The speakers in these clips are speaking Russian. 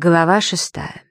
Глава шестая.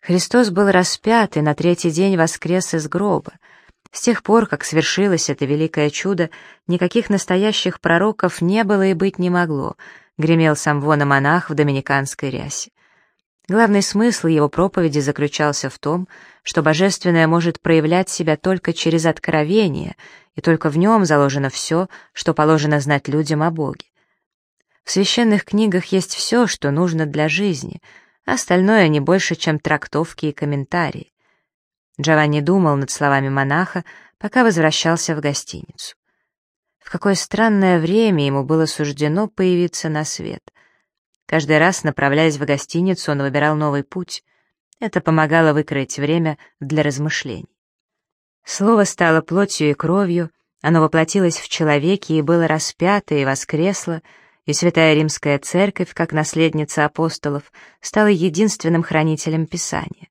Христос был распят и на третий день воскрес из гроба. С тех пор, как свершилось это великое чудо, никаких настоящих пророков не было и быть не могло, гремел сам вон монах в доминиканской рясе. Главный смысл его проповеди заключался в том, что божественное может проявлять себя только через откровение, и только в нем заложено все, что положено знать людям о Боге. В священных книгах есть все, что нужно для жизни, а остальное не больше, чем трактовки и комментарии. Джованни думал над словами монаха, пока возвращался в гостиницу. В какое странное время ему было суждено появиться на свет. Каждый раз, направляясь в гостиницу, он выбирал новый путь. Это помогало выкроить время для размышлений. Слово стало плотью и кровью, оно воплотилось в человеке и было распято и воскресло — и Святая Римская Церковь, как наследница апостолов, стала единственным хранителем Писания.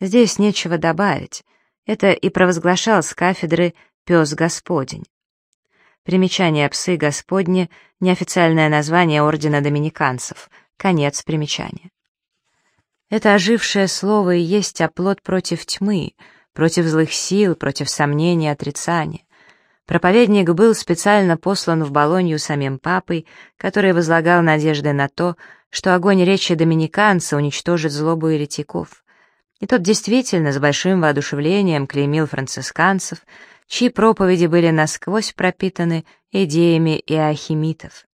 Здесь нечего добавить. Это и провозглашал с кафедры «Пес Господень». Примечание «Псы Господни» — неофициальное название ордена доминиканцев. Конец примечания. Это ожившее слово и есть оплот против тьмы, против злых сил, против сомнений и отрицания. Проповедник был специально послан в Болонью самим папой, который возлагал надежды на то, что огонь речи доминиканца уничтожит злобу еретиков. И тот действительно с большим воодушевлением клеймил францисканцев, чьи проповеди были насквозь пропитаны идеями иохимитов.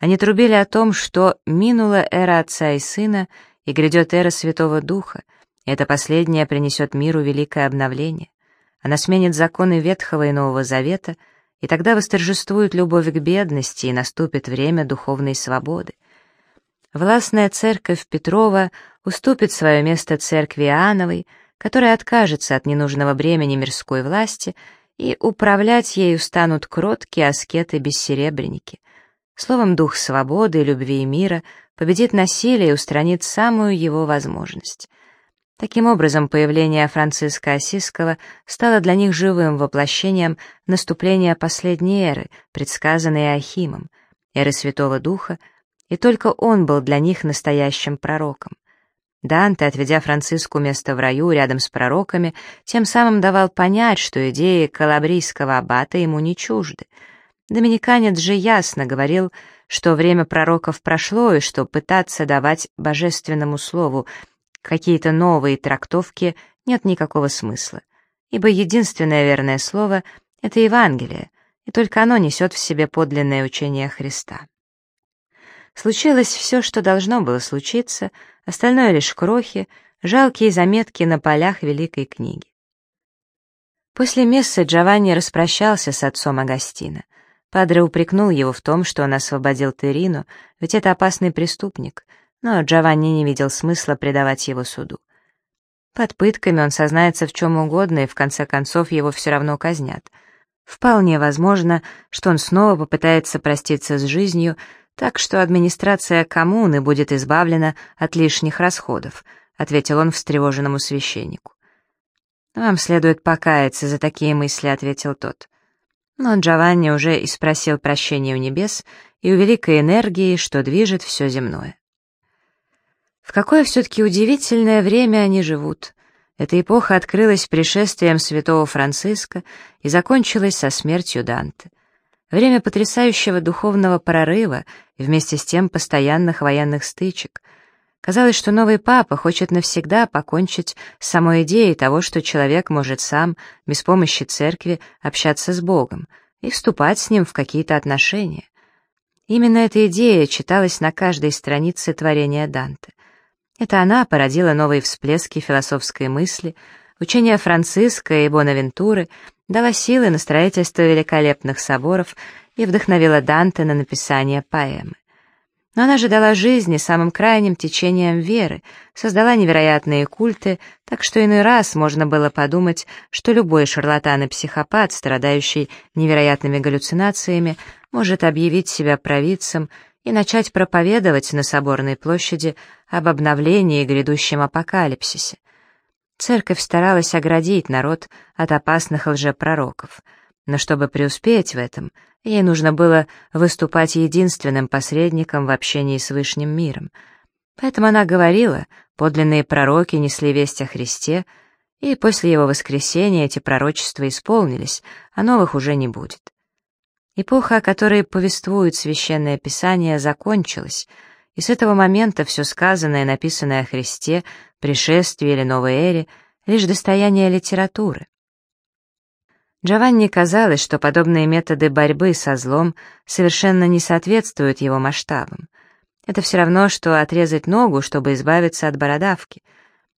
Они трубили о том, что минула эра Отца и Сына, и грядет эра Святого Духа, и это последнее принесет миру великое обновление. Она сменит законы Ветхого и Нового Завета, и тогда восторжествует любовь к бедности, и наступит время духовной свободы. Властная церковь Петрова уступит свое место церкви Иоанновой, которая откажется от ненужного бремени мирской власти, и управлять ею станут кроткие аскеты-бессеребренники. Словом, дух свободы, любви и мира победит насилие и устранит самую его возможность — Таким образом, появление Франциска Осиского стало для них живым воплощением наступления последней эры, предсказанной Ахимом, эры Святого Духа, и только он был для них настоящим пророком. Данте, отведя Франциску место в раю рядом с пророками, тем самым давал понять, что идеи калабрийского аббата ему не чужды. Доминиканец же ясно говорил, что время пророков прошло, и что пытаться давать божественному слову какие-то новые трактовки нет никакого смысла, ибо единственное верное слово — это Евангелие, и только оно несет в себе подлинное учение Христа. Случилось все, что должно было случиться, остальное лишь крохи, жалкие заметки на полях Великой книги. После мессы Джованни распрощался с отцом Агастина. Падре упрекнул его в том, что он освободил Терину, ведь это опасный преступник — но Джованни не видел смысла предавать его суду. Под пытками он сознается в чем угодно, и в конце концов его все равно казнят. Вполне возможно, что он снова попытается проститься с жизнью, так что администрация коммуны будет избавлена от лишних расходов, ответил он встревоженному священнику. «Вам следует покаяться за такие мысли», — ответил тот. Но Джованни уже и спросил прощения у небес и у великой энергии, что движет все земное. В какое все-таки удивительное время они живут. Эта эпоха открылась пришествием святого Франциска и закончилась со смертью Данте. Время потрясающего духовного прорыва и вместе с тем постоянных военных стычек. Казалось, что новый папа хочет навсегда покончить с самой идеей того, что человек может сам, без помощи церкви, общаться с Богом и вступать с ним в какие-то отношения. Именно эта идея читалась на каждой странице творения Данте. Это она породила новые всплески философской мысли, учение Франциска и Бонавентуры, дала силы на строительство великолепных соборов и вдохновила Данте на написание поэмы. Но она же дала жизни самым крайним течением веры, создала невероятные культы, так что иной раз можно было подумать, что любой шарлатан и психопат, страдающий невероятными галлюцинациями, может объявить себя провидцем и начать проповедовать на Соборной площади об обновлении и грядущем апокалипсисе. Церковь старалась оградить народ от опасных лжепророков, но чтобы преуспеть в этом, ей нужно было выступать единственным посредником в общении с Вышним миром. Поэтому она говорила, подлинные пророки несли весть о Христе, и после его воскресения эти пророчества исполнились, а новых уже не будет. Эпоха, о которой повествует Священное Писание, закончилась, и с этого момента все сказанное написанное о Христе, пришествии или новой эре — лишь достояние литературы. Джованни казалось, что подобные методы борьбы со злом совершенно не соответствуют его масштабам. Это все равно, что отрезать ногу, чтобы избавиться от бородавки.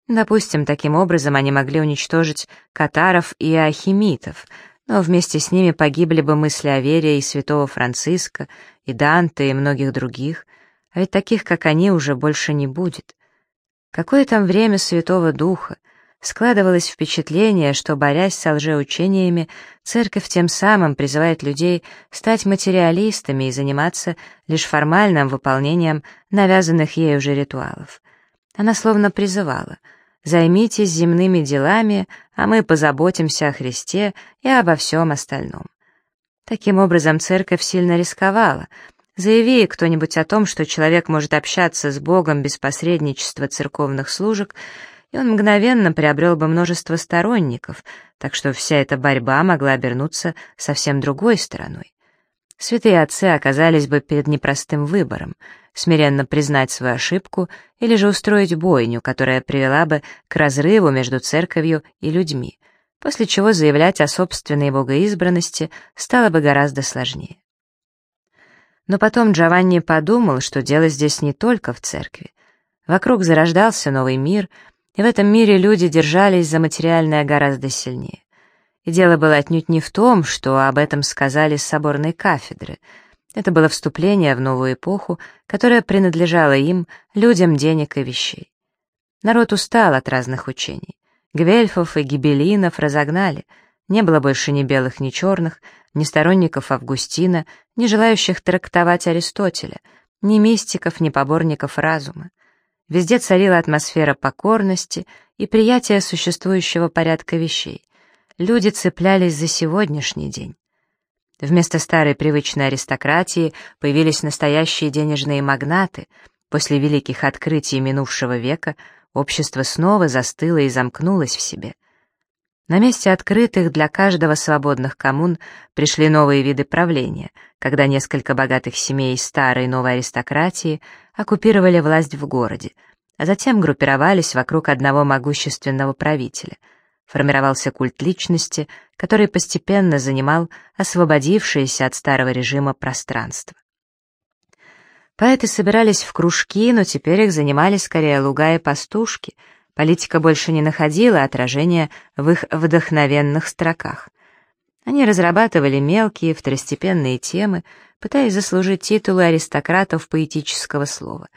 Допустим, таким образом они могли уничтожить катаров и ахимитов, но вместе с ними погибли бы мысли о вере и святого Франциска, и Данте, и многих других, а ведь таких, как они, уже больше не будет. Какое там время Святого Духа, Складывалось впечатление, что, борясь с лжеучениями, церковь тем самым призывает людей стать материалистами и заниматься лишь формальным выполнением навязанных ей уже ритуалов. Она словно призывала «Займитесь земными делами, а мы позаботимся о Христе и обо всем остальном». Таким образом, церковь сильно рисковала. Заяви кто-нибудь о том, что человек может общаться с Богом без посредничества церковных служек — и он мгновенно приобрел бы множество сторонников, так что вся эта борьба могла обернуться совсем другой стороной. Святые отцы оказались бы перед непростым выбором — смиренно признать свою ошибку или же устроить бойню, которая привела бы к разрыву между церковью и людьми, после чего заявлять о собственной богоизбранности стало бы гораздо сложнее. Но потом Джованни подумал, что дело здесь не только в церкви. Вокруг зарождался новый мир — и в этом мире люди держались за материальное гораздо сильнее. Дело было отнюдь не в том, что об этом сказали с соборной кафедры. Это было вступление в новую эпоху, которая принадлежала им, людям денег и вещей. Народ устал от разных учений. Гвельфов и гибелинов разогнали. Не было больше ни белых, ни черных, ни сторонников Августина, ни желающих трактовать Аристотеля, ни мистиков, ни поборников разума. Везде царила атмосфера покорности и приятия существующего порядка вещей. Люди цеплялись за сегодняшний день. Вместо старой привычной аристократии появились настоящие денежные магнаты. После великих открытий минувшего века общество снова застыло и замкнулось в себе. На месте открытых для каждого свободных коммун пришли новые виды правления, когда несколько богатых семей старой и новой аристократии оккупировали власть в городе, а затем группировались вокруг одного могущественного правителя. Формировался культ личности, который постепенно занимал освободившееся от старого режима пространство. Поэты собирались в кружки, но теперь их занимали скорее луга и пастушки — Политика больше не находила отражения в их вдохновенных строках. Они разрабатывали мелкие, второстепенные темы, пытаясь заслужить титулы аристократов поэтического слова.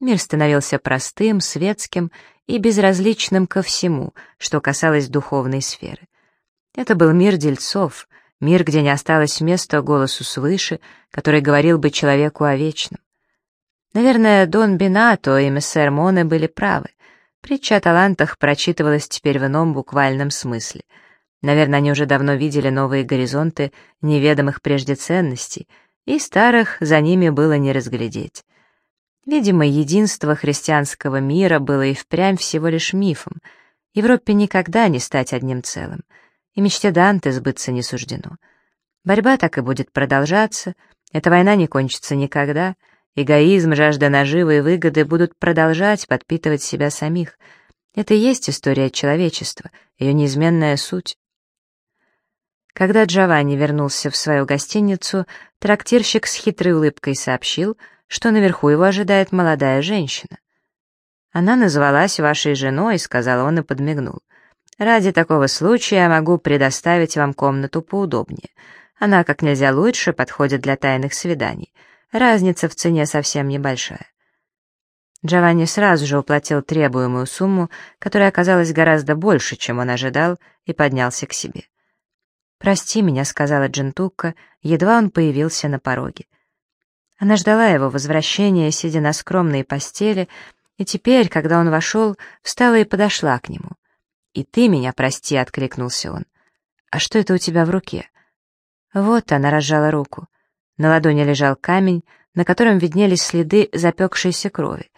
Мир становился простым, светским и безразличным ко всему, что касалось духовной сферы. Это был мир дельцов, мир, где не осталось места голосу свыше, который говорил бы человеку о вечном. Наверное, Дон Бенато и мессер Моне были правы. Притча о талантах прочитывалась теперь в ином буквальном смысле. Наверное, они уже давно видели новые горизонты неведомых прежде ценностей, и старых за ними было не разглядеть. Видимо, единство христианского мира было и впрямь всего лишь мифом. Европе никогда не стать одним целым, и мечте Данте сбыться не суждено. Борьба так и будет продолжаться, эта война не кончится никогда — Эгоизм, жажда наживы и выгоды будут продолжать подпитывать себя самих. Это и есть история человечества, ее неизменная суть. Когда Джованни вернулся в свою гостиницу, трактирщик с хитрой улыбкой сообщил, что наверху его ожидает молодая женщина. «Она назвалась вашей женой», — сказал он и подмигнул. «Ради такого случая я могу предоставить вам комнату поудобнее. Она как нельзя лучше подходит для тайных свиданий. Разница в цене совсем небольшая. Джованни сразу же уплатил требуемую сумму, которая оказалась гораздо больше, чем он ожидал, и поднялся к себе. «Прости меня», — сказала Джентукка, едва он появился на пороге. Она ждала его возвращения, сидя на скромной постели, и теперь, когда он вошел, встала и подошла к нему. «И ты меня прости», — откликнулся он. «А что это у тебя в руке?» Вот она разжала руку. На ладони лежал камень, на котором виднелись следы запекшейся крови.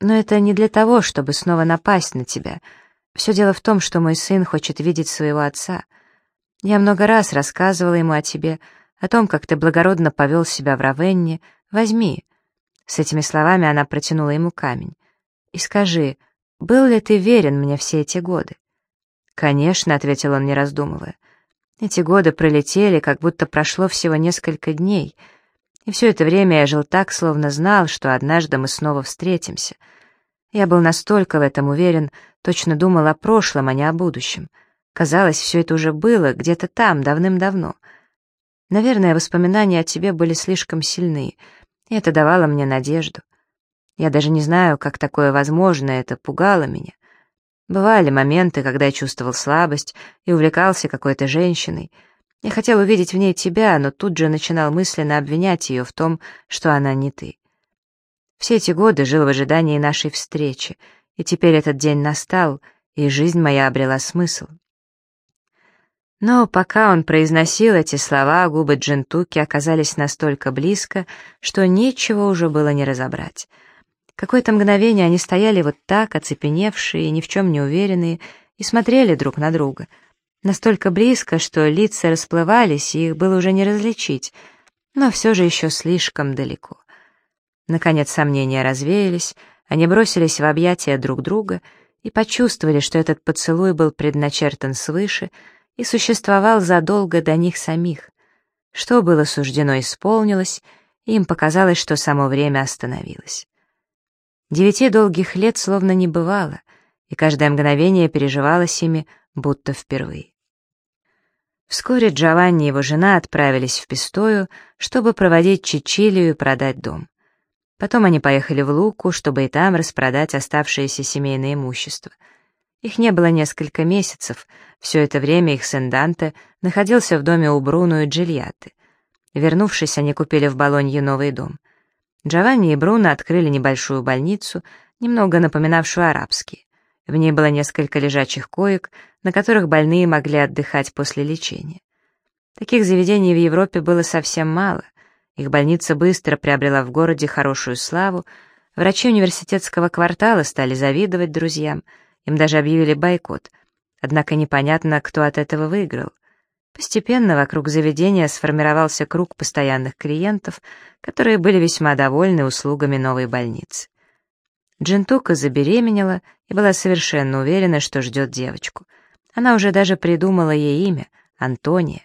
Но это не для того, чтобы снова напасть на тебя. Все дело в том, что мой сын хочет видеть своего отца. Я много раз рассказывала ему о тебе, о том, как ты благородно повел себя в Равенне. Возьми». С этими словами она протянула ему камень. «И скажи, был ли ты верен мне все эти годы?» «Конечно», — ответил он, не раздумывая. «Эти годы пролетели, как будто прошло всего несколько дней, и все это время я жил так, словно знал, что однажды мы снова встретимся. Я был настолько в этом уверен, точно думал о прошлом, а не о будущем. Казалось, все это уже было, где-то там, давным-давно. Наверное, воспоминания о тебе были слишком сильны, и это давало мне надежду. Я даже не знаю, как такое возможно, это пугало меня. Бывали моменты, когда я чувствовал слабость и увлекался какой-то женщиной. Я хотел увидеть в ней тебя, но тут же начинал мысленно обвинять ее в том, что она не ты. Все эти годы жил в ожидании нашей встречи, и теперь этот день настал, и жизнь моя обрела смысл. Но пока он произносил эти слова, губы Джентуки оказались настолько близко, что ничего уже было не разобрать. Какое-то мгновение они стояли вот так, оцепеневшие, ни в чем не уверенные, и смотрели друг на друга. Настолько близко, что лица расплывались, и их было уже не различить, но все же еще слишком далеко. Наконец сомнения развеялись, они бросились в объятия друг друга и почувствовали, что этот поцелуй был предначертан свыше и существовал задолго до них самих. Что было суждено исполнилось, и им показалось, что само время остановилось. Девяти долгих лет словно не бывало, и каждое мгновение переживалось ими, будто впервые. Вскоре Джованни и его жена отправились в Пистою, чтобы проводить Чичилию и продать дом. Потом они поехали в Луку, чтобы и там распродать оставшееся семейное имущество. Их не было несколько месяцев, все это время их сын Данте находился в доме у Бруно и Джильятты. Вернувшись, они купили в Болонье новый дом. Джованни и Бруно открыли небольшую больницу, немного напоминавшую арабский. В ней было несколько лежачих коек, на которых больные могли отдыхать после лечения. Таких заведений в Европе было совсем мало. Их больница быстро приобрела в городе хорошую славу, врачи университетского квартала стали завидовать друзьям, им даже объявили бойкот. Однако непонятно, кто от этого выиграл. Постепенно вокруг заведения сформировался круг постоянных клиентов, которые были весьма довольны услугами новой больницы. Джентука забеременела и была совершенно уверена, что ждет девочку. Она уже даже придумала ей имя — Антония.